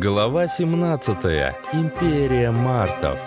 Глава 17. Империя Мартов.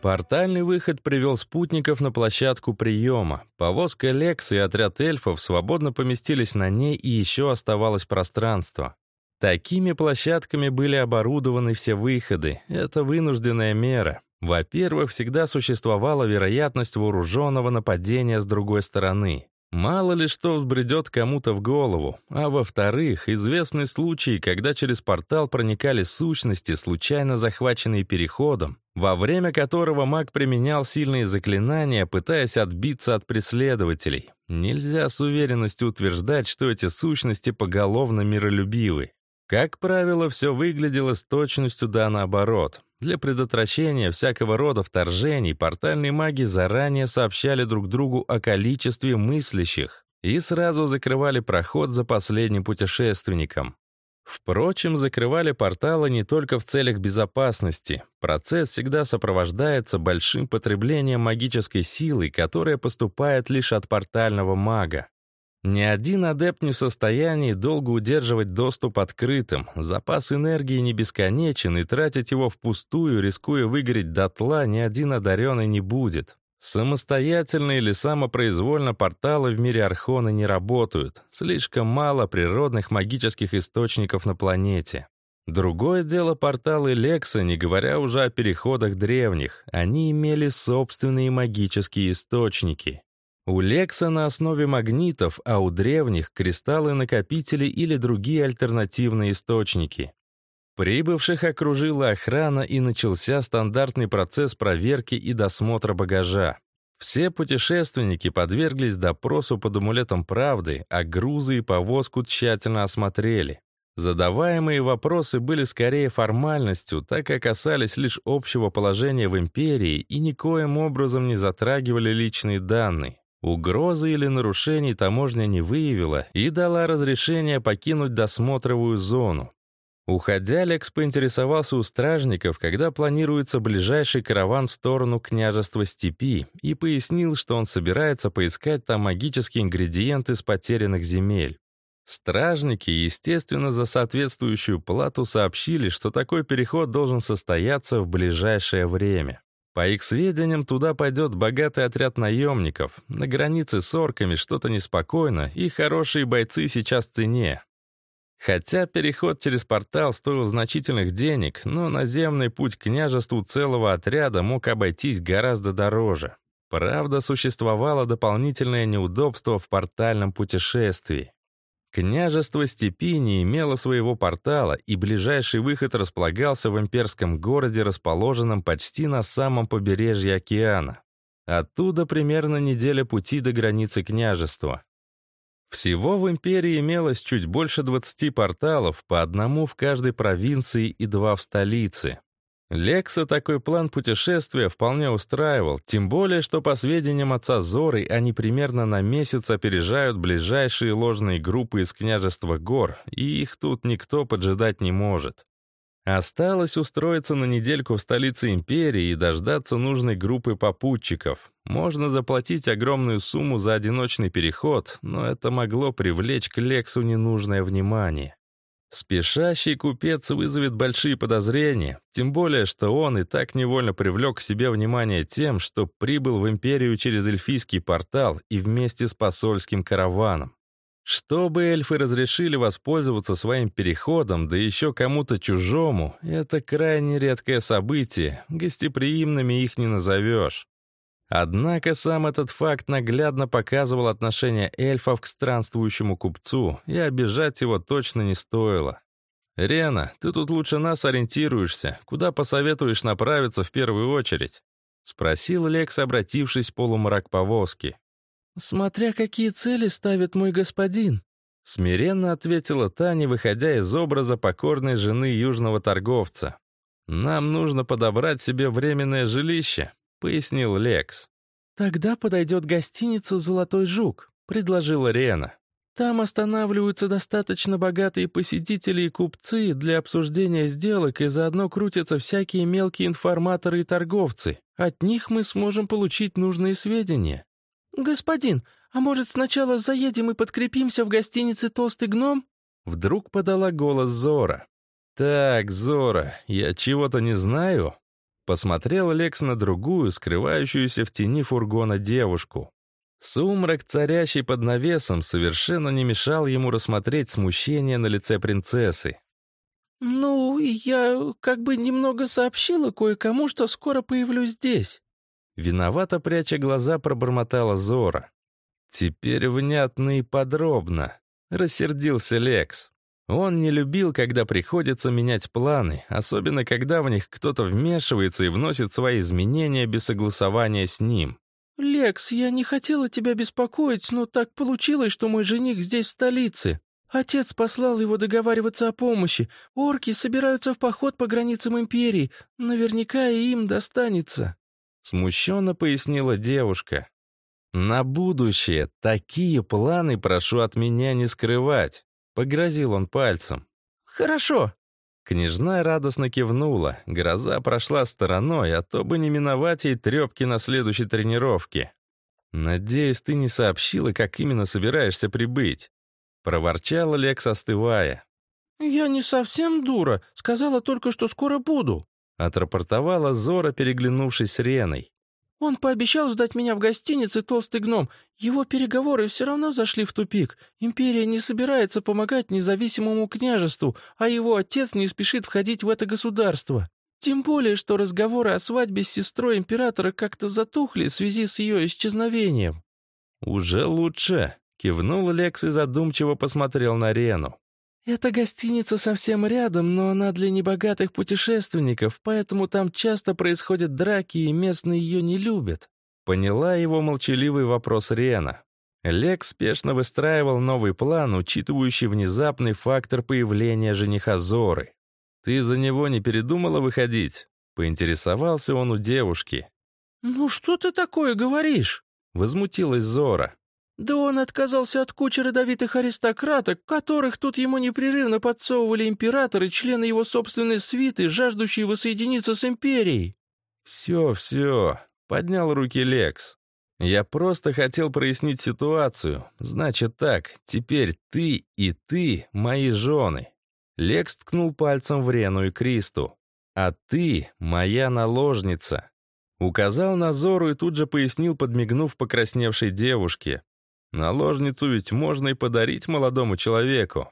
Портальный выход привел спутников на площадку приема. Повозка Лекс и отряд эльфов свободно поместились на ней, и еще оставалось пространство. Такими площадками были оборудованы все выходы. Это вынужденная мера. Во-первых, всегда существовала вероятность вооруженного нападения с другой стороны. Мало ли что взбредет кому-то в голову. А во-вторых, известны случаи, когда через портал проникали сущности, случайно захваченные переходом, во время которого маг применял сильные заклинания, пытаясь отбиться от преследователей. Нельзя с уверенностью утверждать, что эти сущности поголовно миролюбивы. Как правило, все выглядело с точностью да наоборот. Для предотвращения всякого рода вторжений портальные маги заранее сообщали друг другу о количестве мыслящих и сразу закрывали проход за последним путешественником. Впрочем, закрывали порталы не только в целях безопасности. Процесс всегда сопровождается большим потреблением магической силы, которая поступает лишь от портального мага. Ни один адепт не в состоянии долго удерживать доступ открытым. Запас энергии не бесконечен, и тратить его впустую, рискуя выгореть дотла, ни один одаренный не будет. Самостоятельно или самопроизвольно порталы в мире Архона не работают. Слишком мало природных магических источников на планете. Другое дело порталы Лекса, не говоря уже о переходах древних. Они имели собственные магические источники. У Лекса на основе магнитов, а у древних — кристаллы-накопители или другие альтернативные источники. Прибывших окружила охрана и начался стандартный процесс проверки и досмотра багажа. Все путешественники подверглись допросу под амулетом правды, а грузы и повозку тщательно осмотрели. Задаваемые вопросы были скорее формальностью, так как касались лишь общего положения в империи и никоим образом не затрагивали личные данные. Угрозы или нарушений таможня не выявила и дала разрешение покинуть досмотровую зону. Уходя, Лекс поинтересовался у стражников, когда планируется ближайший караван в сторону княжества Степи, и пояснил, что он собирается поискать там магические ингредиенты с потерянных земель. Стражники, естественно, за соответствующую плату сообщили, что такой переход должен состояться в ближайшее время. По их сведениям, туда пойдет богатый отряд наемников. На границе с орками что-то неспокойно, и хорошие бойцы сейчас в цене. Хотя переход через портал стоил значительных денег, но наземный путь к княжеству целого отряда мог обойтись гораздо дороже. Правда, существовало дополнительное неудобство в портальном путешествии. Княжество Степи не имело своего портала, и ближайший выход располагался в имперском городе, расположенном почти на самом побережье океана. Оттуда примерно неделя пути до границы княжества. Всего в империи имелось чуть больше 20 порталов, по одному в каждой провинции и два в столице. Лекса такой план путешествия вполне устраивал, тем более, что по сведениям отца Зоры, они примерно на месяц опережают ближайшие ложные группы из княжества гор, и их тут никто поджидать не может. Осталось устроиться на недельку в столице империи и дождаться нужной группы попутчиков. Можно заплатить огромную сумму за одиночный переход, но это могло привлечь к Лексу ненужное внимание. Спешащий купец вызовет большие подозрения, тем более, что он и так невольно привлек к себе внимание тем, что прибыл в империю через эльфийский портал и вместе с посольским караваном. Чтобы эльфы разрешили воспользоваться своим переходом, да еще кому-то чужому, это крайне редкое событие, гостеприимными их не назовешь. Однако сам этот факт наглядно показывал отношение эльфов к странствующему купцу, и обижать его точно не стоило. «Рена, ты тут лучше нас ориентируешься. Куда посоветуешь направиться в первую очередь?» — спросил Лекс, обратившись в полумрак повозки. «Смотря какие цели ставит мой господин», — смиренно ответила Таня, выходя из образа покорной жены южного торговца. «Нам нужно подобрать себе временное жилище», пояснил Лекс. «Тогда подойдет гостиница «Золотой жук», — предложила Рена. «Там останавливаются достаточно богатые посетители и купцы для обсуждения сделок, и заодно крутятся всякие мелкие информаторы и торговцы. От них мы сможем получить нужные сведения». «Господин, «А может, сначала заедем и подкрепимся в гостинице «Толстый гном»?» Вдруг подала голос Зора. «Так, Зора, я чего-то не знаю?» Посмотрел Лекс на другую, скрывающуюся в тени фургона девушку. Сумрак, царящий под навесом, совершенно не мешал ему рассмотреть смущение на лице принцессы. «Ну, я как бы немного сообщила кое-кому, что скоро появлюсь здесь». Виновато пряча глаза, пробормотала Зора. «Теперь внятно и подробно», — рассердился Лекс. Он не любил, когда приходится менять планы, особенно когда в них кто-то вмешивается и вносит свои изменения без согласования с ним. «Лекс, я не хотела тебя беспокоить, но так получилось, что мой жених здесь, в столице. Отец послал его договариваться о помощи. Орки собираются в поход по границам Империи. Наверняка и им достанется». Смущенно пояснила девушка. «На будущее такие планы прошу от меня не скрывать», — погрозил он пальцем. «Хорошо». Княжна радостно кивнула. Гроза прошла стороной, а то бы не миновать ей трепки на следующей тренировке. «Надеюсь, ты не сообщила, как именно собираешься прибыть», — проворчал Лекс, остывая. «Я не совсем дура. Сказала только, что скоро буду», — отрапортовала Зора, переглянувшись с Реной. Он пообещал ждать меня в гостинице «Толстый гном». Его переговоры все равно зашли в тупик. Империя не собирается помогать независимому княжеству, а его отец не спешит входить в это государство. Тем более, что разговоры о свадьбе с сестрой императора как-то затухли в связи с ее исчезновением. «Уже лучше», — кивнул Лекс и задумчиво посмотрел на Рену. «Эта гостиница совсем рядом, но она для небогатых путешественников, поэтому там часто происходят драки, и местные ее не любят». Поняла его молчаливый вопрос Рена. Лекс спешно выстраивал новый план, учитывающий внезапный фактор появления жениха Зоры. «Ты за него не передумала выходить?» Поинтересовался он у девушки. «Ну что ты такое говоришь?» Возмутилась Зора. Да он отказался от кучи родовитых аристократок, которых тут ему непрерывно подсовывали император и члены его собственной свиты, жаждущие воссоединиться с империей. «Все, все», — поднял руки Лекс. «Я просто хотел прояснить ситуацию. Значит так, теперь ты и ты мои жены». Лекс ткнул пальцем в Рену и Кристу. «А ты моя наложница». Указал на Зору и тут же пояснил, подмигнув покрасневшей девушке. Наложницу ведь можно и подарить молодому человеку.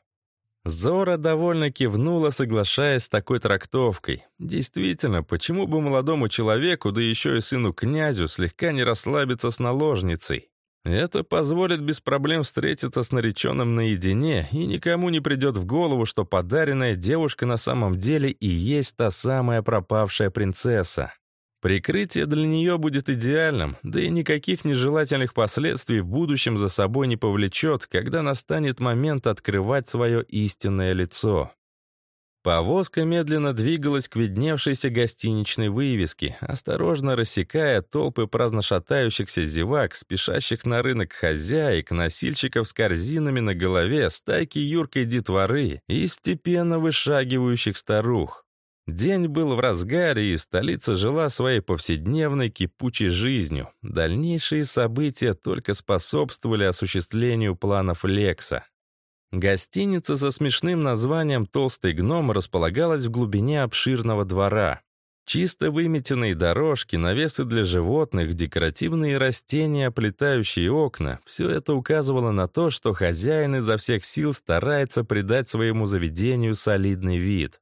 Зора довольно кивнула, соглашаясь с такой трактовкой. Действительно, почему бы молодому человеку, да еще и сыну князю, слегка не расслабиться с наложницей? Это позволит без проблем встретиться с нареченным наедине, и никому не придет в голову, что подаренная девушка на самом деле и есть та самая пропавшая принцесса. Прикрытие для нее будет идеальным, да и никаких нежелательных последствий в будущем за собой не повлечет, когда настанет момент открывать свое истинное лицо. Повозка медленно двигалась к видневшейся гостиничной вывеске, осторожно рассекая толпы праздношатающихся зевак, спешащих на рынок хозяек, носильщиков с корзинами на голове, стайки юркой детворы и степенно вышагивающих старух. День был в разгаре, и столица жила своей повседневной кипучей жизнью. Дальнейшие события только способствовали осуществлению планов Лекса. Гостиница со смешным названием «Толстый гном» располагалась в глубине обширного двора. Чисто выметенные дорожки, навесы для животных, декоративные растения, оплетающие окна — все это указывало на то, что хозяин изо всех сил старается придать своему заведению солидный вид.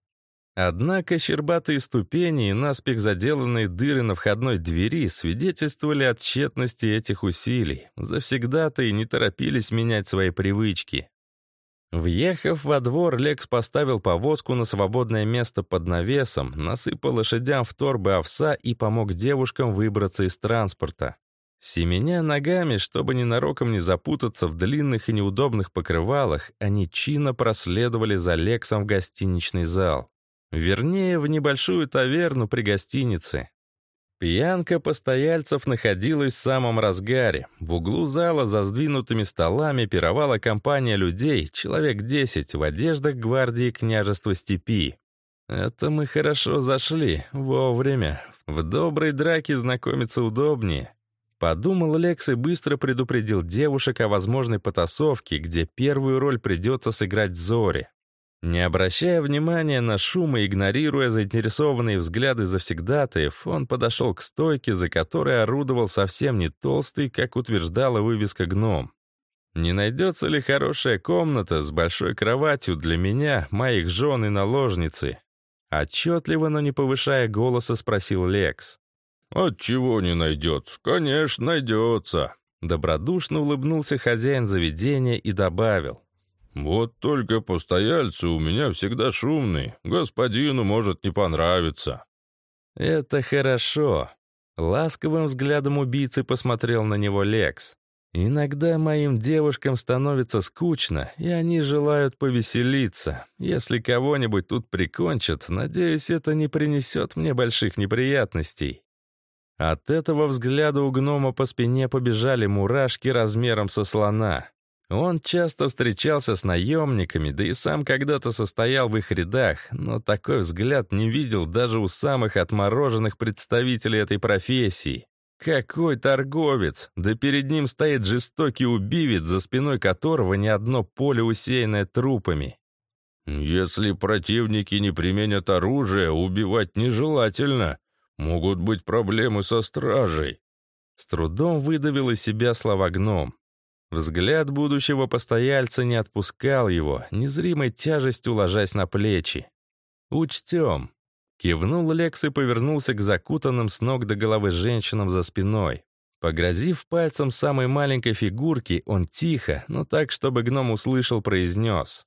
Однако щербатые ступени и наспех заделанные дыры на входной двери свидетельствовали о тщетности этих усилий. Завсегда-то и не торопились менять свои привычки. Въехав во двор, Лекс поставил повозку на свободное место под навесом, насыпал лошадям в торбы овса и помог девушкам выбраться из транспорта. Семеня ногами, чтобы ненароком не запутаться в длинных и неудобных покрывалах, они чинно проследовали за Лексом в гостиничный зал. Вернее, в небольшую таверну при гостинице. Пьянка постояльцев находилась в самом разгаре. В углу зала за сдвинутыми столами пировала компания людей, человек десять, в одеждах гвардии княжества степи. Это мы хорошо зашли, вовремя. В доброй драке знакомиться удобнее. Подумал Лекс и быстро предупредил девушек о возможной потасовке, где первую роль придется сыграть Зори. Не обращая внимания на шум и игнорируя заинтересованные взгляды завсегдатаев, он подошел к стойке, за которой орудовал совсем не толстый, как утверждала вывеска «Гном». Не найдется ли хорошая комната с большой кроватью для меня, моих жен и наложницы? Отчетливо, но не повышая голоса, спросил Лекс. «Отчего не найдется? Конечно, найдется!» Добродушно улыбнулся хозяин заведения и добавил. «Вот только постояльцы у меня всегда шумные. Господину может не понравиться». «Это хорошо». Ласковым взглядом убийцы посмотрел на него Лекс. Иногда моим девушкам становится скучно, и они желают повеселиться. Если кого-нибудь тут прикончат, надеюсь, это не принесет мне больших неприятностей. От этого взгляда у гнома по спине побежали мурашки размером со слона. Он часто встречался с наемниками, да и сам когда-то состоял в их рядах, но такой взгляд не видел даже у самых отмороженных представителей этой профессии. Какой торговец! Да перед ним стоит жестокий убивец, за спиной которого ни одно поле усеянное трупами. Если противники не применят оружие, убивать нежелательно. Могут быть проблемы со стражей. С трудом выдавил из себя слова гном. Взгляд будущего постояльца не отпускал его, незримой тяжестью ложась на плечи. «Учтем. Кивнул Лекс и повернулся к закутанным с ног до головы женщинам за спиной. Погрозив пальцем самой маленькой фигурки, он тихо, но так, чтобы гном услышал, произнес.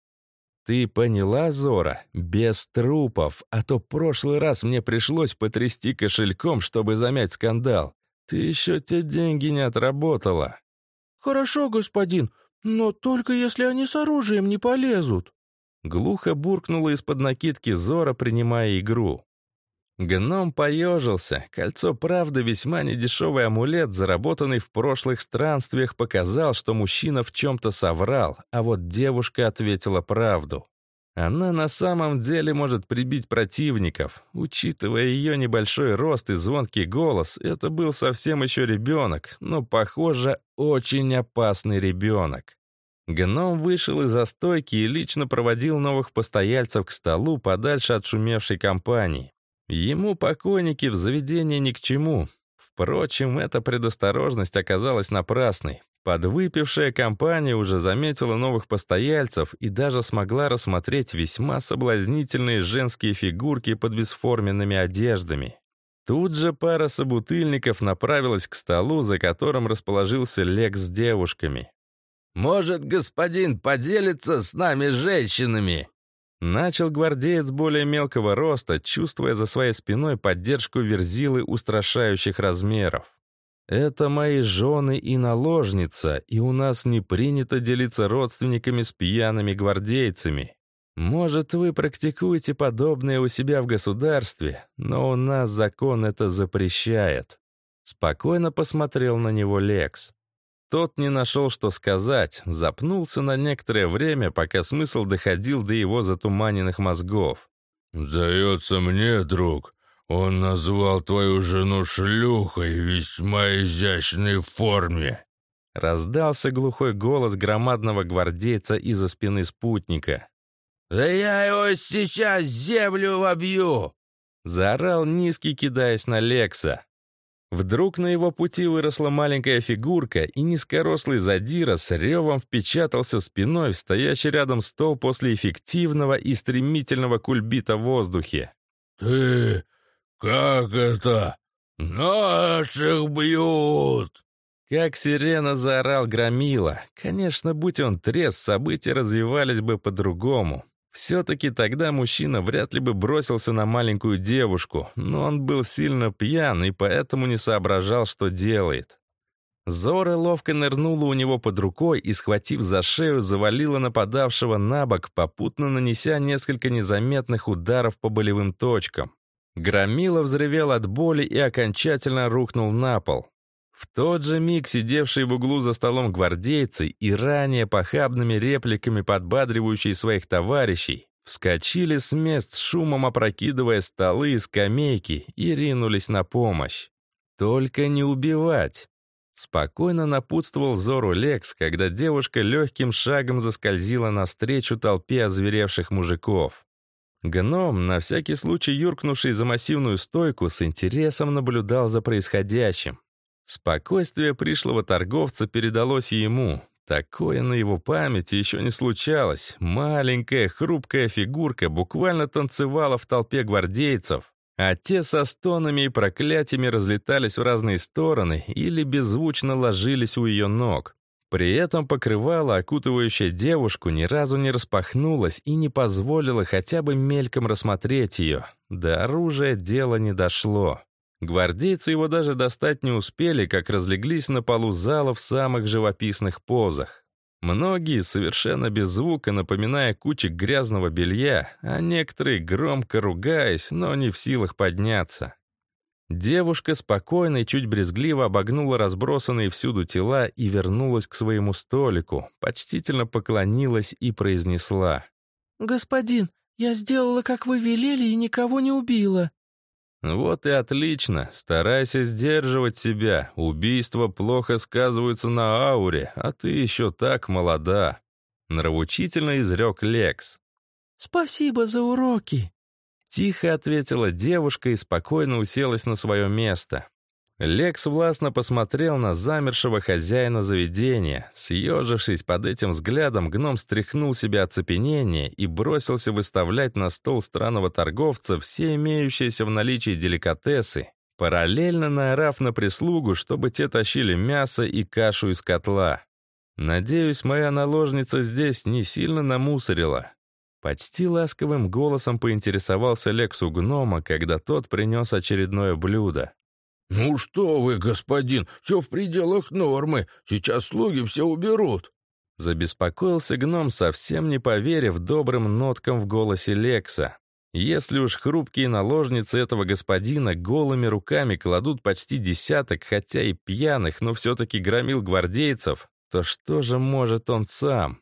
«Ты поняла, Зора? Без трупов, а то прошлый раз мне пришлось потрясти кошельком, чтобы замять скандал. Ты еще те деньги не отработала». «Хорошо, господин, но только если они с оружием не полезут», Глухо буркнула из-под накидки Зора, принимая игру. Гном поежился. Кольцо правды весьма недешевый амулет, заработанный в прошлых странствиях, показал, что мужчина в чем-то соврал, а вот девушка ответила правду. Она на самом деле может прибить противников. Учитывая ее небольшой рост и звонкий голос, это был совсем еще ребенок, но, похоже, очень опасный ребенок. Гном вышел из застойки и лично проводил новых постояльцев к столу подальше от шумевшей компании. Ему покойники в заведении ни к чему. Впрочем, эта предосторожность оказалась напрасной. Подвыпившая компания уже заметила новых постояльцев и даже смогла рассмотреть весьма соблазнительные женские фигурки под бесформенными одеждами. Тут же пара собутыльников направилась к столу, за которым расположился Лекс с девушками. «Может, господин поделится с нами женщинами?» Начал гвардеец более мелкого роста, чувствуя за своей спиной поддержку верзилы устрашающих размеров. «Это мои жены и наложница, и у нас не принято делиться родственниками с пьяными гвардейцами. Может, вы практикуете подобное у себя в государстве, но у нас закон это запрещает». Спокойно посмотрел на него Лекс. Тот не нашел, что сказать, запнулся на некоторое время, пока смысл доходил до его затуманенных мозгов. «Сдается мне, друг, он назвал твою жену шлюхой в весьма изящной форме». Раздался глухой голос громадного гвардейца из-за спины спутника. «Да я его сейчас землю вобью!» Заорал низкий, кидаясь на Лекса. Вдруг на его пути выросла маленькая фигурка, и низкорослый задира с ревом впечатался спиной в стоящий рядом стол после эффективного и стремительного кульбита в воздухе. «Ты... как это? Наших бьют!» Как сирена заорал Громила. Конечно, будь он трезв, события развивались бы по-другому. Все-таки тогда мужчина вряд ли бы бросился на маленькую девушку, но он был сильно пьян и поэтому не соображал, что делает. Зора ловко нырнула у него под рукой и, схватив за шею, завалила нападавшего на бок, попутно нанеся несколько незаметных ударов по болевым точкам. Громила взревел от боли и окончательно рухнул на пол. В тот же миг сидевшие в углу за столом гвардейцы и ранее похабными репликами подбадривающие своих товарищей вскочили с мест с шумом опрокидывая столы и скамейки и ринулись на помощь. Только не убивать. Спокойно напутствовал Зору Лекс, когда девушка легким шагом заскользила навстречу толпе озверевших мужиков. Гном, на всякий случай юркнувший за массивную стойку, с интересом наблюдал за происходящим. Спокойствие пришлого торговца передалось ему. Такое на его памяти еще не случалось. Маленькая, хрупкая фигурка буквально танцевала в толпе гвардейцев, а те со стонами и проклятиями разлетались в разные стороны или беззвучно ложились у ее ног. При этом покрывало, окутывающее девушку, ни разу не распахнулось и не позволило хотя бы мельком рассмотреть ее. До оружия дело не дошло. Гвардейцы его даже достать не успели, как разлеглись на полу зала в самых живописных позах. Многие совершенно без звука, напоминая кучек грязного белья, а некоторые громко ругаясь, но не в силах подняться. Девушка спокойно и чуть брезгливо обогнула разбросанные всюду тела и вернулась к своему столику, почтительно поклонилась и произнесла. «Господин, я сделала, как вы велели, и никого не убила». «Вот и отлично. Старайся сдерживать себя. Убийства плохо сказываются на ауре, а ты еще так молода», — нравоучительно изрек Лекс. «Спасибо за уроки», — тихо ответила девушка и спокойно уселась на свое место. Лекс властно посмотрел на замершего хозяина заведения. Съежившись под этим взглядом, гном стряхнул себя оцепенение и бросился выставлять на стол странного торговца все имеющиеся в наличии деликатесы, параллельно наорав на прислугу, чтобы те тащили мясо и кашу из котла. «Надеюсь, моя наложница здесь не сильно намусорила». Почти ласковым голосом поинтересовался Лексу гнома, когда тот принес очередное блюдо. «Ну что вы, господин, все в пределах нормы. Сейчас слуги все уберут». Забеспокоился гном, совсем не поверив добрым ноткам в голосе Лекса. Если уж хрупкие наложницы этого господина голыми руками кладут почти десяток, хотя и пьяных, но все-таки громил гвардейцев, то что же может он сам?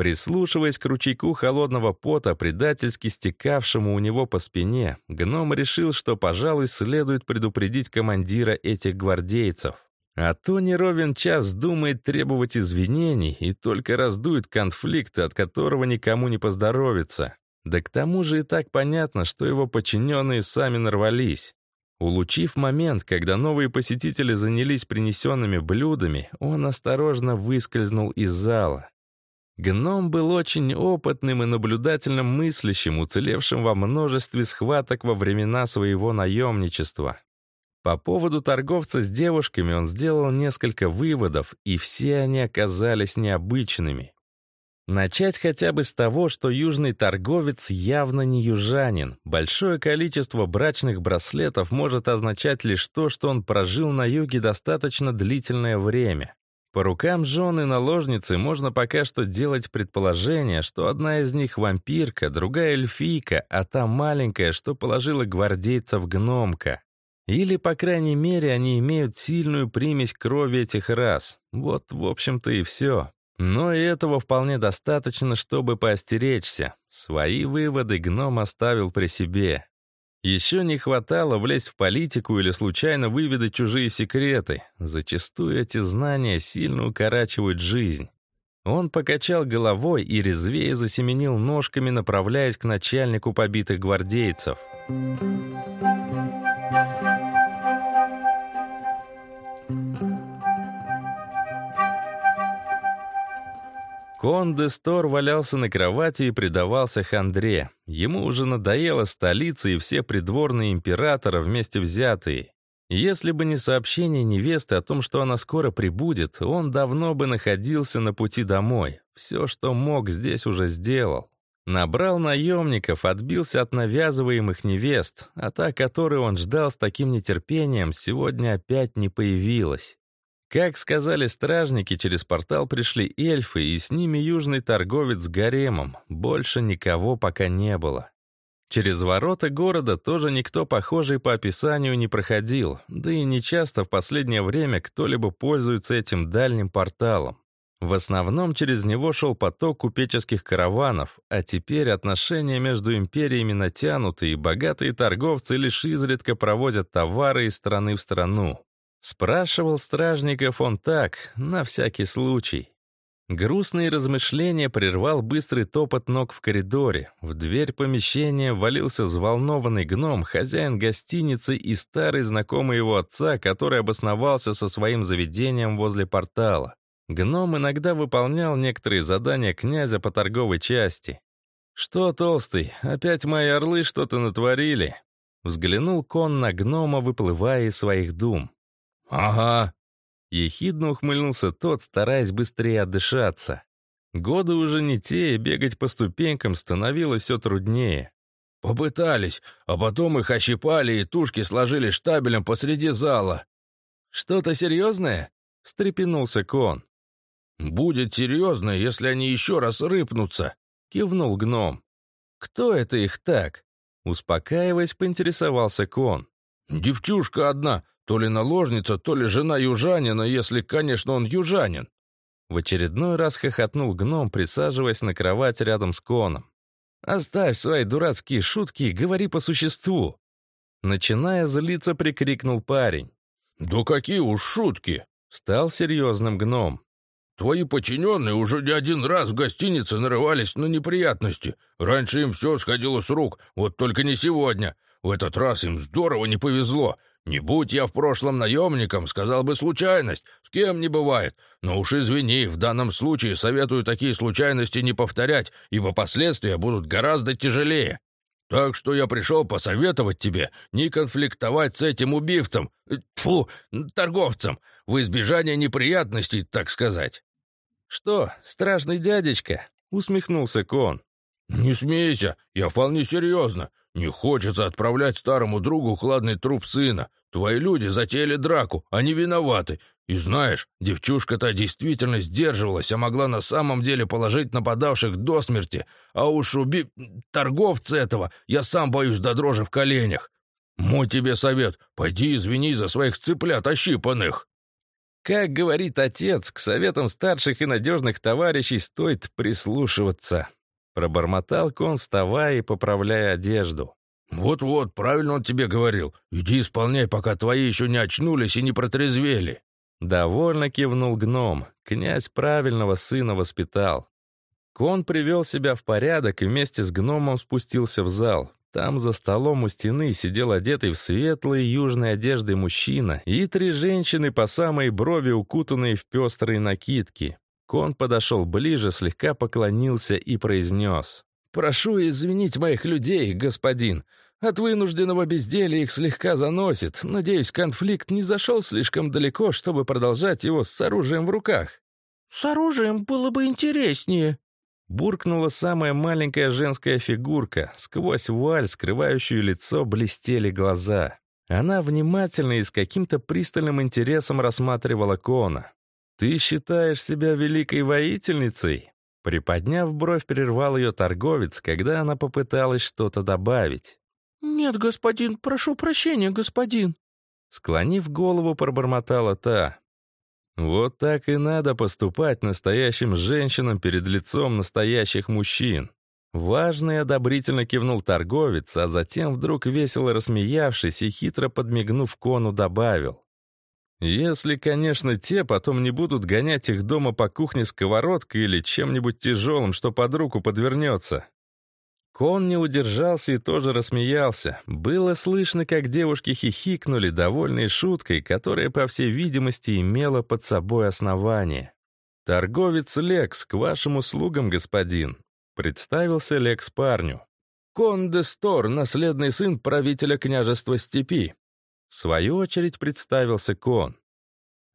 Прислушиваясь к ручейку холодного пота, предательски стекавшему у него по спине, гном решил, что, пожалуй, следует предупредить командира этих гвардейцев. А то не ровен час думает требовать извинений и только раздует конфликт, от которого никому не поздоровится. Да к тому же и так понятно, что его подчиненные сами нарвались. Улучив момент, когда новые посетители занялись принесенными блюдами, он осторожно выскользнул из зала. Гном был очень опытным и наблюдательным мыслящим, уцелевшим во множестве схваток во времена своего наемничества. По поводу торговца с девушками он сделал несколько выводов, и все они оказались необычными. Начать хотя бы с того, что южный торговец явно не южанин. Большое количество брачных браслетов может означать лишь то, что он прожил на юге достаточно длительное время. По рукам жены наложницы можно пока что делать предположение, что одна из них вампирка, другая эльфийка, а та маленькая, что положила гвардейцев гномка. Или, по крайней мере, они имеют сильную примесь крови этих рас. Вот, в общем-то, и все. Но и этого вполне достаточно, чтобы поостеречься. Свои выводы гном оставил при себе. Еще не хватало влезть в политику или случайно выведать чужие секреты. Зачастую эти знания сильно укорачивают жизнь. Он покачал головой и резвее засеменил ножками, направляясь к начальнику побитых гвардейцев. Конде Стор валялся на кровати и предавался хандре. Ему уже надоела столица и все придворные императора вместе взятые. Если бы не сообщение невесты о том, что она скоро прибудет, он давно бы находился на пути домой. Все, что мог, здесь уже сделал. Набрал наемников, отбился от навязываемых невест, а та, которую он ждал с таким нетерпением, сегодня опять не появилась. Как сказали стражники, через портал пришли эльфы, и с ними южный торговец с гаремом. Больше никого пока не было. Через ворота города тоже никто похожий по описанию не проходил, да и нечасто в последнее время кто-либо пользуется этим дальним порталом. В основном через него шел поток купеческих караванов, а теперь отношения между империями натянуты, и богатые торговцы лишь изредка провозят товары из страны в страну. Спрашивал стражников он так, на всякий случай. Грустные размышления прервал быстрый топот ног в коридоре. В дверь помещения валился взволнованный гном, хозяин гостиницы и старый знакомый его отца, который обосновался со своим заведением возле портала. Гном иногда выполнял некоторые задания князя по торговой части. «Что, толстый, опять мои орлы что-то натворили?» Взглянул кон на гнома, выплывая из своих дум. «Ага», Ехидно ухмыльнулся тот, стараясь быстрее отдышаться. Годы уже не те, и бегать по ступенькам становилось все труднее. «Попытались, а потом их ощипали и тушки сложили штабелем посреди зала». «Что-то серьезное?» — встрепенулся Кон. «Будет серьезно, если они еще раз рыпнутся», — кивнул гном. «Кто это их так?» Успокаиваясь, поинтересовался Кон. «Девчушка одна, то ли наложница, то ли жена южанина, если, конечно, он южанин. В очередной раз хохотнул гном, присаживаясь на кровать рядом с коном. «Оставь свои дурацкие шутки и говори по существу!» Начиная злиться, прикрикнул парень. «Да какие уж шутки!» Стал серьезным гном. «Твои подчиненные уже не один раз в гостинице нарывались на неприятности. Раньше им все сходило с рук, вот только не сегодня. В этот раз им здорово не повезло. Не будь я в прошлом наемником, сказал бы случайность, с кем не бывает. Но уж извини, в данном случае советую такие случайности не повторять, ибо последствия будут гораздо тяжелее. Так что я пришел посоветовать тебе не конфликтовать с этим убивцем, фу, торговцем, в избежание неприятностей, так сказать». «Что, страшный дядечка?» — усмехнулся Кон. «Не смейся, я вполне серьезно. Не хочется отправлять старому другу хладный труп сына. Твои люди затеяли драку, они виноваты. И знаешь, девчушка-то действительно сдерживалась, а могла на самом деле положить нападавших до смерти. А уж уби... торговца этого я сам боюсь до дрожи в коленях. Мой тебе совет, пойди извини за своих цыплят ощипанных». Как говорит отец, к советам старших и надежных товарищей стоит прислушиваться. Пробормотал кон, вставая и поправляя одежду. «Вот-вот, правильно он тебе говорил. Иди исполняй, пока твои еще не очнулись и не протрезвели». Довольно кивнул гном. Князь правильного сына воспитал. Кон привел себя в порядок и вместе с гномом спустился в зал. Там за столом у стены сидел одетый в светлые южные одежды мужчина и три женщины по самой брови, укутанные в пестрые накидки. Кон подошел ближе, слегка поклонился и произнес. «Прошу извинить моих людей, господин. От вынужденного безделия их слегка заносит. Надеюсь, конфликт не зашел слишком далеко, чтобы продолжать его с оружием в руках». «С оружием было бы интереснее», Буркнула самая маленькая женская фигурка. Сквозь вуаль, скрывающую лицо, блестели глаза. Она внимательно и с каким-то пристальным интересом рассматривала Кона. «Ты считаешь себя великой воительницей?» Приподняв бровь, прервал ее торговец, когда она попыталась что-то добавить. «Нет, господин, прошу прощения, господин!» Склонив голову, пробормотала та. «Вот так и надо поступать настоящим женщинам перед лицом настоящих мужчин». Важно и одобрительно кивнул торговец, а затем вдруг весело рассмеявшись и хитро подмигнув кону добавил. Если, конечно, те потом не будут гонять их дома по кухне сковородкой или чем-нибудь тяжелым, что под руку подвернется. Кон не удержался и тоже рассмеялся. Было слышно, как девушки хихикнули, довольные шуткой, которая, по всей видимости, имела под собой основание. «Торговец Лекс, к вашим услугам, господин», — представился Лекс парню. «Кон де Стор, наследный сын правителя княжества Степи. В свою очередь представился Кон.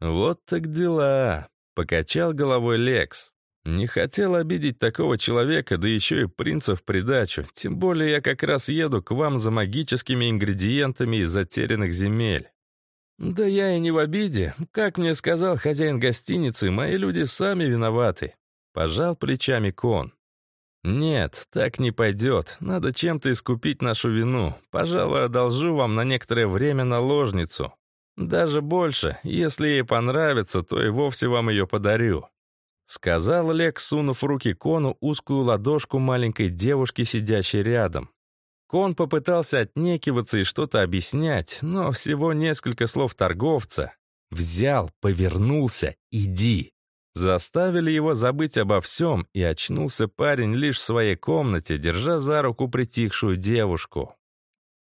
«Вот так дела», — покачал головой Лекс. «Не хотел обидеть такого человека, да еще и принца в придачу. Тем более я как раз еду к вам за магическими ингредиентами из затерянных земель». «Да я и не в обиде. Как мне сказал хозяин гостиницы, мои люди сами виноваты». Пожал плечами Кон. «Нет, так не пойдет. Надо чем-то искупить нашу вину. Пожалуй, одолжу вам на некоторое время наложницу. Даже больше. Если ей понравится, то и вовсе вам ее подарю». Сказал Лек, сунув руки Кону узкую ладошку маленькой девушки, сидящей рядом. Кон попытался отнекиваться и что-то объяснять, но всего несколько слов торговца. Взял, повернулся, иди. Заставили его забыть обо всем, и очнулся парень лишь в своей комнате, держа за руку притихшую девушку.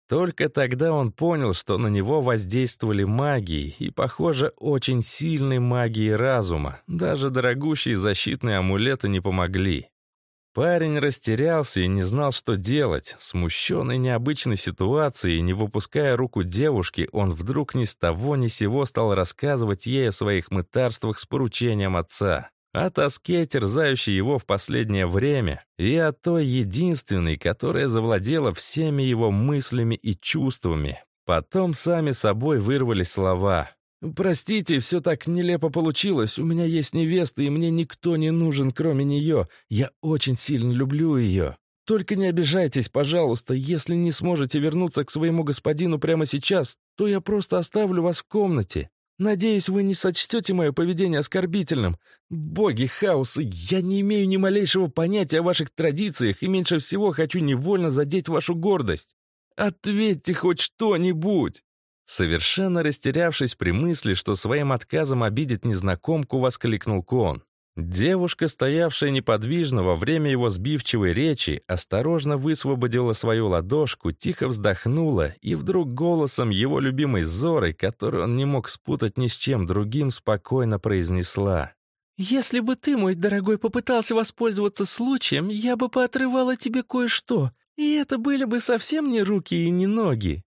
Только тогда он понял, что на него воздействовали магии, и, похоже, очень сильной магией разума. Даже дорогущие защитные амулеты не помогли. Парень растерялся и не знал, что делать. Смущенный необычной ситуацией, не выпуская руку девушки, он вдруг ни с того ни сего стал рассказывать ей о своих мытарствах с поручением отца о тоске, терзающей его в последнее время, и о той единственной, которая завладела всеми его мыслями и чувствами. Потом сами собой вырвались слова. «Простите, все так нелепо получилось. У меня есть невеста, и мне никто не нужен, кроме нее. Я очень сильно люблю ее. Только не обижайтесь, пожалуйста. Если не сможете вернуться к своему господину прямо сейчас, то я просто оставлю вас в комнате. Надеюсь, вы не сочтете мое поведение оскорбительным. Боги хаоса, я не имею ни малейшего понятия о ваших традициях и меньше всего хочу невольно задеть вашу гордость. Ответьте хоть что-нибудь!» Совершенно растерявшись при мысли, что своим отказом обидит незнакомку, воскликнул Кон. Девушка, стоявшая неподвижно во время его сбивчивой речи, осторожно высвободила свою ладошку, тихо вздохнула и вдруг голосом его любимой Зоры, которую он не мог спутать ни с чем другим, спокойно произнесла. «Если бы ты, мой дорогой, попытался воспользоваться случаем, я бы поотрывала тебе кое-что, и это были бы совсем не руки и не ноги».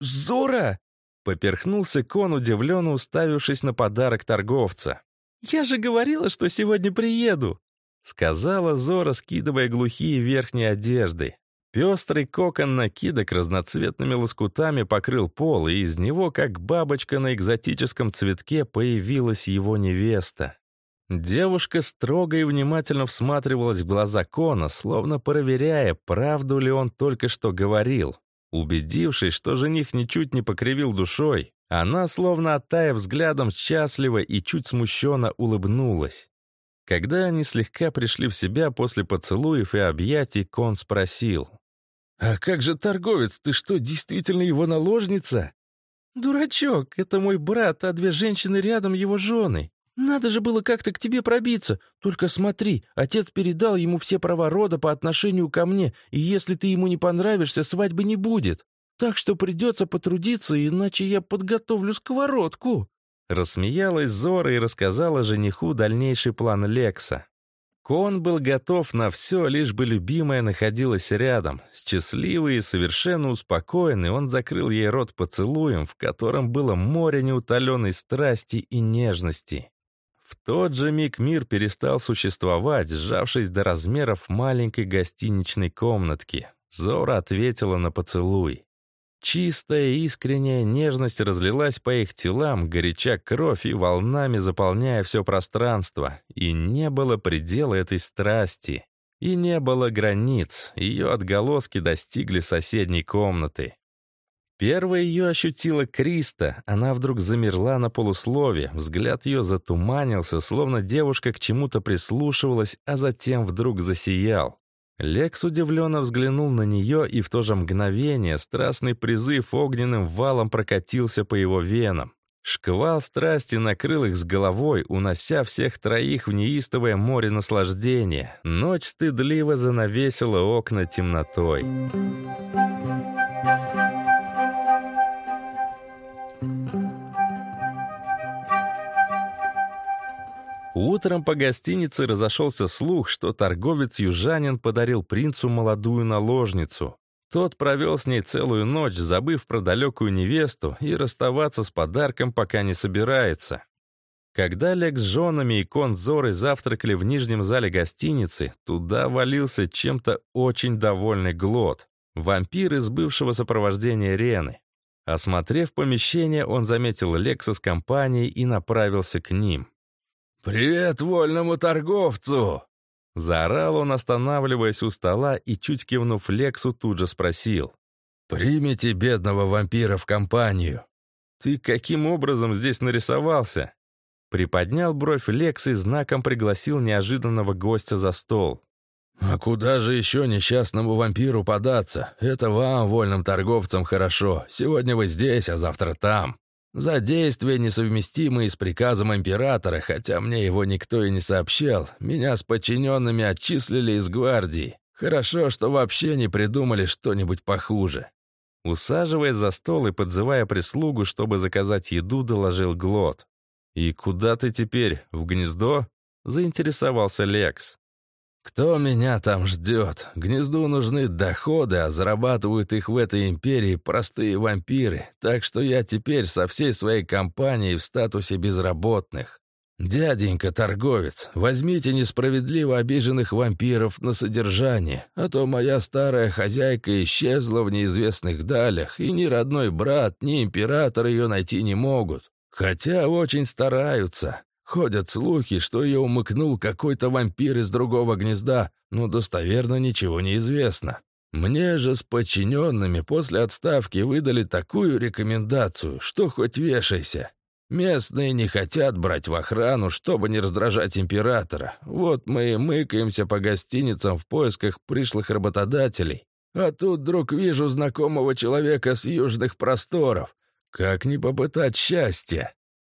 «Зора!» — поперхнулся Кон, удивленно уставившись на подарок торговца. «Я же говорила, что сегодня приеду!» Сказала Зора, скидывая глухие верхние одежды. Пестрый кокон накидок разноцветными лоскутами покрыл пол, и из него, как бабочка на экзотическом цветке, появилась его невеста. Девушка строго и внимательно всматривалась в глаза Кона, словно проверяя, правду ли он только что говорил. Убедившись, что жених ничуть не покривил душой, она, словно оттаяв взглядом, счастливо и чуть смущенно улыбнулась. Когда они слегка пришли в себя после поцелуев и объятий, Кон спросил. «А как же торговец? Ты что, действительно его наложница?» «Дурачок, это мой брат, а две женщины рядом его жены. Надо же было как-то к тебе пробиться. Только смотри, отец передал ему все права рода по отношению ко мне, и если ты ему не понравишься, свадьбы не будет. Так что придется потрудиться, иначе я подготовлю сковородку». Рассмеялась Зора и рассказала жениху дальнейший план Лекса. Кон был готов на все, лишь бы любимая находилась рядом. Счастливый и совершенно успокоенный, он закрыл ей рот поцелуем, в котором было море неутоленной страсти и нежности. В тот же миг мир перестал существовать, сжавшись до размеров маленькой гостиничной комнатки. Зора ответила на поцелуй. Чистая искренняя нежность разлилась по их телам, горяча кровь и волнами заполняя все пространство. И не было предела этой страсти. И не было границ, ее отголоски достигли соседней комнаты. Первая ее ощутила Криста, она вдруг замерла на полуслове, взгляд ее затуманился, словно девушка к чему-то прислушивалась, а затем вдруг засиял. Лекс удивленно взглянул на нее, и в то же мгновение страстный призыв огненным валом прокатился по его венам. Шквал страсти накрыл их с головой, унося всех троих в неистовое море наслаждения. Ночь стыдливо занавесила окна темнотой. Утром по гостинице разошелся слух, что торговец-южанин подарил принцу молодую наложницу. Тот провел с ней целую ночь, забыв про далекую невесту, и расставаться с подарком пока не собирается. Когда Лекс с женами и кон завтракали в нижнем зале гостиницы, туда валился чем-то очень довольный Глот, вампир из бывшего сопровождения Рены. Осмотрев помещение, он заметил Лекса с компанией и направился к ним. «Привет вольному торговцу!» Заорал он, останавливаясь у стола и, чуть кивнув Лексу, тут же спросил. «Примите бедного вампира в компанию». «Ты каким образом здесь нарисовался?» Приподнял бровь Лекс и знаком пригласил неожиданного гостя за стол. «А куда же еще несчастному вампиру податься? Это вам, вольным торговцам, хорошо. Сегодня вы здесь, а завтра там». За действия, несовместимые с приказом императора, хотя мне его никто и не сообщал, меня с подчиненными отчислили из гвардии. Хорошо, что вообще не придумали что-нибудь похуже. Усаживаясь за стол и подзывая прислугу, чтобы заказать еду, доложил Глот. «И куда ты теперь? В гнездо?» — заинтересовался Лекс. «Кто меня там ждет? Гнезду нужны доходы, а зарабатывают их в этой империи простые вампиры, так что я теперь со всей своей компанией в статусе безработных. Дяденька торговец, возьмите несправедливо обиженных вампиров на содержание, а то моя старая хозяйка исчезла в неизвестных далях, и ни родной брат, ни император ее найти не могут. Хотя очень стараются. Ходят слухи, что ее умыкнул какой-то вампир из другого гнезда, но достоверно ничего не известно. Мне же с подчиненными после отставки выдали такую рекомендацию, что хоть вешайся. Местные не хотят брать в охрану, чтобы не раздражать императора. Вот мы и мыкаемся по гостиницам в поисках пришлых работодателей. А тут вдруг вижу знакомого человека с южных просторов. Как не попытать счастья?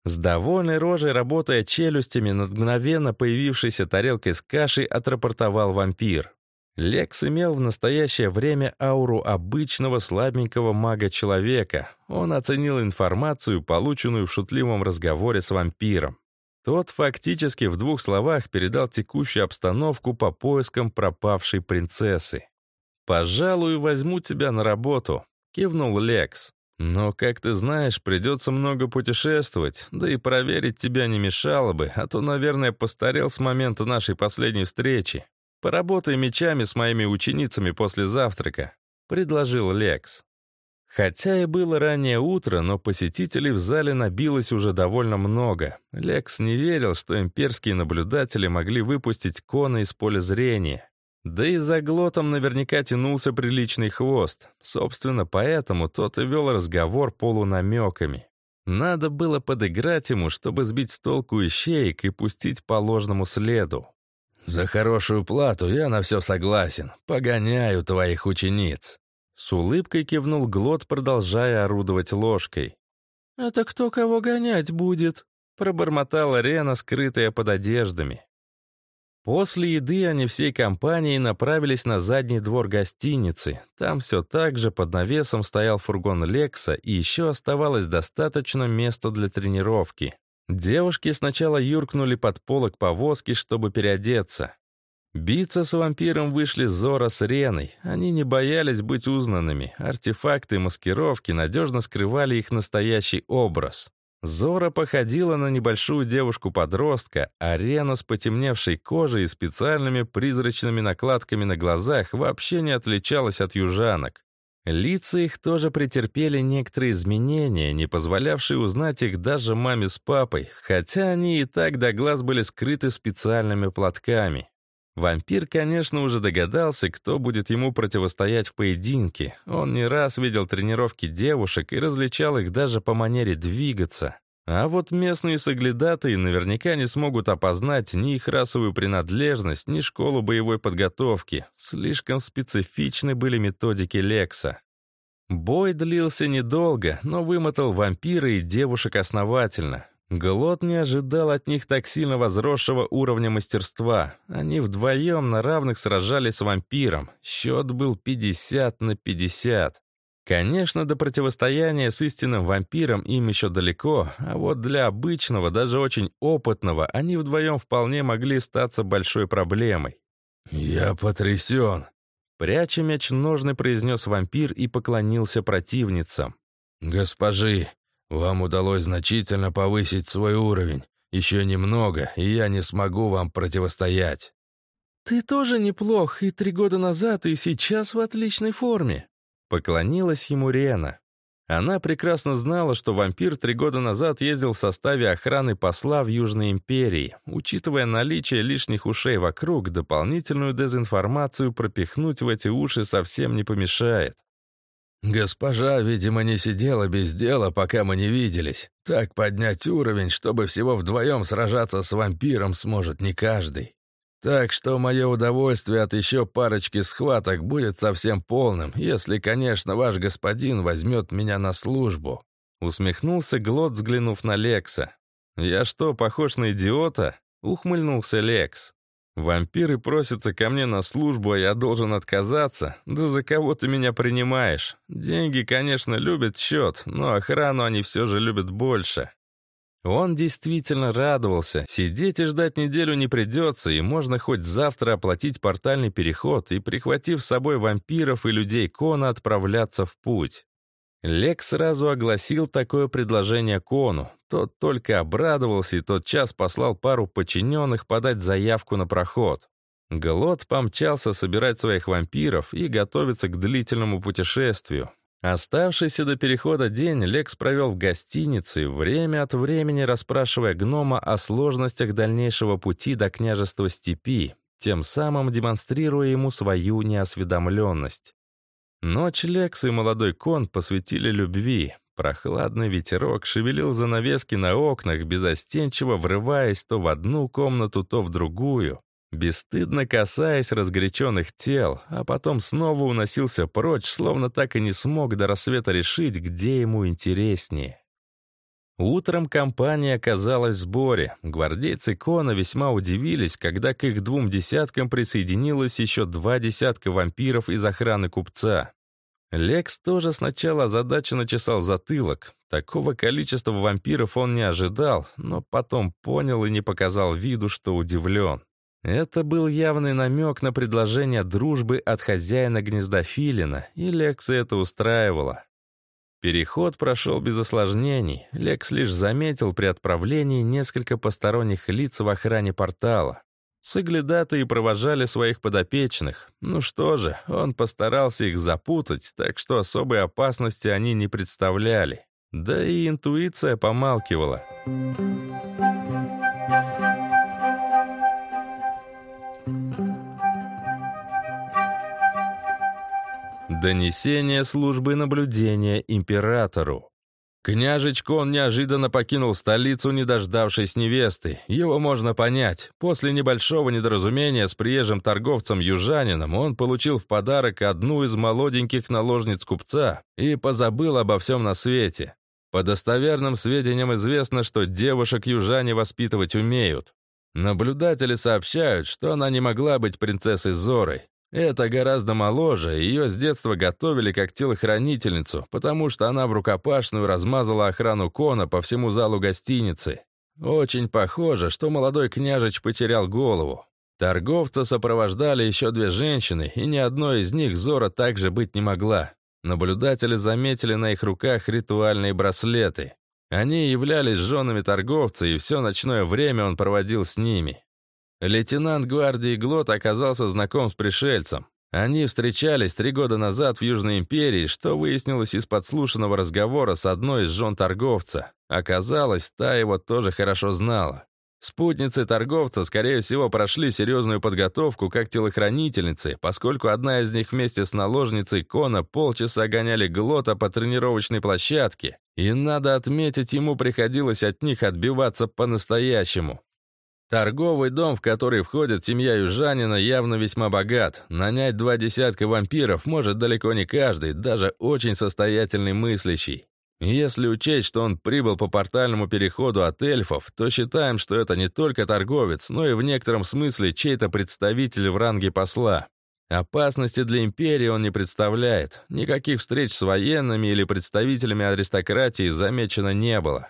С довольной рожей, работая челюстями над мгновенно появившейся тарелкой с кашей, отрапортовал вампир. Лекс имел в настоящее время ауру обычного слабенького мага-человека. Он оценил информацию, полученную в шутливом разговоре с вампиром. Тот фактически в двух словах передал текущую обстановку по поискам пропавшей принцессы. «Пожалуй, возьму тебя на работу», — кивнул Лекс. Но, как ты знаешь, придется много путешествовать, да и проверить тебя не мешало бы, а то, наверное, постарел с момента нашей последней встречи. Поработай мечами с моими ученицами после завтрака», — предложил Лекс. Хотя и было раннее утро, но посетителей в зале набилось уже довольно много. Лекс не верил, что имперские наблюдатели могли выпустить Кона из поля зрения. Да и за глотом наверняка тянулся приличный хвост. Собственно, поэтому тот и вел разговор полунамеками. Надо было подыграть ему, чтобы сбить с толку ищеек и пустить по ложному следу. «За хорошую плату я на все согласен. Погоняю твоих учениц». С улыбкой кивнул Глот, продолжая орудовать ложкой. «Это кто кого гонять будет?» пробормотала Рена, скрытая под одеждами. После еды они всей компанией направились на задний двор гостиницы. Там все так же под навесом стоял фургон Лекса, и еще оставалось достаточно места для тренировки. Девушки сначала юркнули под полок повозки, чтобы переодеться. Биться с вампиром вышли Зора с Реной. Они не боялись быть узнанными. Артефакты маскировки надежно скрывали их настоящий образ. Зора походила на небольшую девушку-подростка, а Рена с потемневшей кожей и специальными призрачными накладками на глазах вообще не отличалась от южанок. Лица их тоже претерпели некоторые изменения, не позволявшие узнать их даже маме с папой, хотя они и так до глаз были скрыты специальными платками. Вампир, конечно, уже догадался, кто будет ему противостоять в поединке. Он не раз видел тренировки девушек и различал их даже по манере двигаться. А вот местные соглядатые наверняка не смогут опознать ни их расовую принадлежность, ни школу боевой подготовки. Слишком специфичны были методики Лекса. Бой длился недолго, но вымотал вампира и девушек основательно. Глот не ожидал от них так сильно возросшего уровня мастерства. Они вдвоем на равных сражались с вампиром. Счет был 50 на 50. Конечно, до противостояния с истинным вампиром им еще далеко, а вот для обычного, даже очень опытного, они вдвоем вполне могли статься большой проблемой. «Я потрясен», — пряча меч ножны, произнес вампир и поклонился противницам. «Госпожи, вам удалось значительно повысить свой уровень. Еще немного, и я не смогу вам противостоять». «Ты тоже неплох, и три года назад, и сейчас в отличной форме», — поклонилась ему Рена. Она прекрасно знала, что вампир три года назад ездил в составе охраны посла в Южной империи. Учитывая наличие лишних ушей вокруг, дополнительную дезинформацию пропихнуть в эти уши совсем не помешает. «Госпожа, видимо, не сидела без дела, пока мы не виделись. Так поднять уровень, чтобы всего вдвоем сражаться с вампиром сможет не каждый. Так что мое удовольствие от еще парочки схваток будет совсем полным, если, конечно, ваш господин возьмет меня на службу». Усмехнулся Глот, взглянув на Лекса. «Я что, похож на идиота?» — ухмыльнулся Лекс. «Вампиры просятся ко мне на службу, а я должен отказаться? Да за кого ты меня принимаешь? Деньги, конечно, любят счет, но охрану они все же любят больше». Он действительно радовался. Сидеть и ждать неделю не придется, и можно хоть завтра оплатить портальный переход и, прихватив с собой вампиров и людей Кона, отправляться в путь. Лек сразу огласил такое предложение Кону. Тот только обрадовался и тот час послал пару подчиненных подать заявку на проход. Глот помчался собирать своих вампиров и готовиться к длительному путешествию. Оставшийся до перехода день Лекс провел в гостинице, время от времени расспрашивая гнома о сложностях дальнейшего пути до княжества степи, тем самым демонстрируя ему свою неосведомленность. Ночь и молодой кон посвятили любви. Прохладный ветерок шевелил занавески на окнах, безостенчиво врываясь то в одну комнату, то в другую бесстыдно касаясь разгоряченных тел, а потом снова уносился прочь, словно так и не смог до рассвета решить, где ему интереснее. Утром компания оказалась в сборе. Гвардейцы Кона весьма удивились, когда к их двум десяткам присоединилось еще два десятка вампиров из охраны купца. Лекс тоже сначала задача начесал затылок. Такого количества вампиров он не ожидал, но потом понял и не показал виду, что удивлен. Это был явный намек на предложение дружбы от хозяина гнезда Филина, и Лекса это устраивало. Переход прошел без осложнений. Лекс лишь заметил при отправлении несколько посторонних лиц в охране портала. Соглядатые провожали своих подопечных. Ну что же, он постарался их запутать, так что особой опасности они не представляли. Да и интуиция помалкивала. Донесение службы наблюдения императору. Княжечку он неожиданно покинул столицу, не дождавшись невесты. Его можно понять. После небольшого недоразумения с приезжим торговцем-южанином он получил в подарок одну из молоденьких наложниц купца и позабыл обо всем на свете. По достоверным сведениям известно, что девушек южане воспитывать умеют. Наблюдатели сообщают, что она не могла быть принцессой Зорой. Это гораздо моложе, ее с детства готовили как телохранительницу, потому что она в рукопашную размазала охрану Кона по всему залу гостиницы. Очень похоже, что молодой княжич потерял голову. Торговца сопровождали еще две женщины, и ни одной из них Зора также быть не могла. Наблюдатели заметили на их руках ритуальные браслеты. Они являлись женами торговца, и все ночное время он проводил с ними. Лейтенант гвардии Глот оказался знаком с пришельцем. Они встречались три года назад в Южной империи, что выяснилось из подслушанного разговора с одной из жен торговца. Оказалось, та его тоже хорошо знала. Спутницы торговца, скорее всего, прошли серьезную подготовку как телохранительницы, поскольку одна из них вместе с наложницей Кона полчаса гоняли Глота по тренировочной площадке, и, надо отметить, ему приходилось от них отбиваться по-настоящему. Торговый дом, в который входит семья южанина, явно весьма богат. Нанять два десятка вампиров может далеко не каждый, даже очень состоятельный мыслящий. Если учесть, что он прибыл по портальному переходу от эльфов, то считаем, что это не только торговец, но и в некотором смысле чей-то представитель в ранге посла. Опасности для империи он не представляет. Никаких встреч с военными или представителями аристократии замечено не было.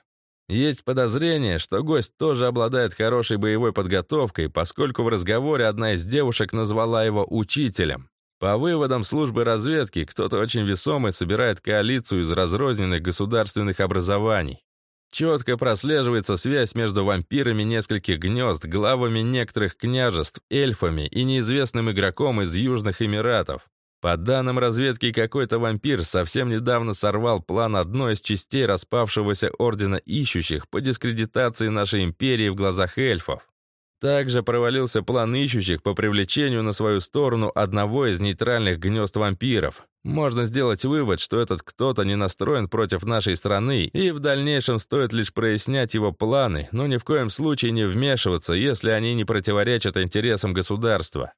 Есть подозрение, что гость тоже обладает хорошей боевой подготовкой, поскольку в разговоре одна из девушек назвала его учителем. По выводам службы разведки, кто-то очень весомый собирает коалицию из разрозненных государственных образований. Четко прослеживается связь между вампирами нескольких гнезд, главами некоторых княжеств, эльфами и неизвестным игроком из Южных Эмиратов. По данным разведки, какой-то вампир совсем недавно сорвал план одной из частей распавшегося Ордена Ищущих по дискредитации нашей империи в глазах эльфов. Также провалился план ищущих по привлечению на свою сторону одного из нейтральных гнезд вампиров. Можно сделать вывод, что этот кто-то не настроен против нашей страны, и в дальнейшем стоит лишь прояснять его планы, но ни в коем случае не вмешиваться, если они не противоречат интересам государства.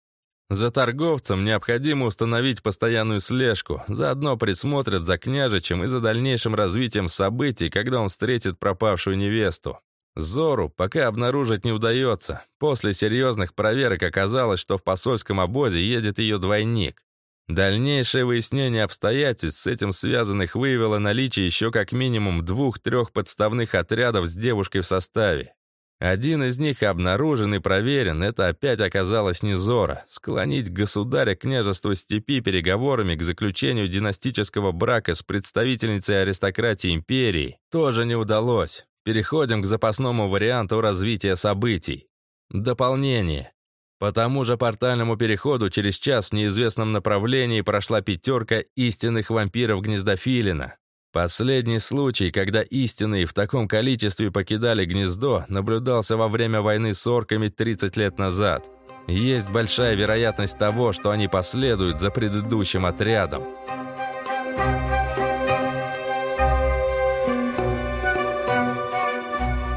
За торговцем необходимо установить постоянную слежку, заодно присмотрят за княжичем и за дальнейшим развитием событий, когда он встретит пропавшую невесту. Зору пока обнаружить не удается. После серьезных проверок оказалось, что в посольском обозе едет ее двойник. Дальнейшее выяснение обстоятельств с этим связанных выявило наличие еще как минимум двух-трех подставных отрядов с девушкой в составе. Один из них обнаружен и проверен, это опять оказалось не Зора. Склонить государя княжества степи переговорами к заключению династического брака с представительницей аристократии империи тоже не удалось. Переходим к запасному варианту развития событий. Дополнение. По тому же портальному переходу через час в неизвестном направлении прошла пятерка истинных вампиров гнездофилина. Последний случай, когда истинные в таком количестве покидали гнездо, наблюдался во время войны с орками 30 лет назад. Есть большая вероятность того, что они последуют за предыдущим отрядом.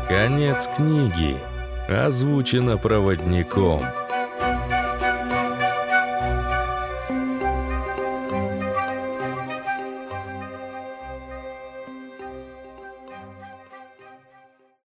Конец книги. Озвучено проводником.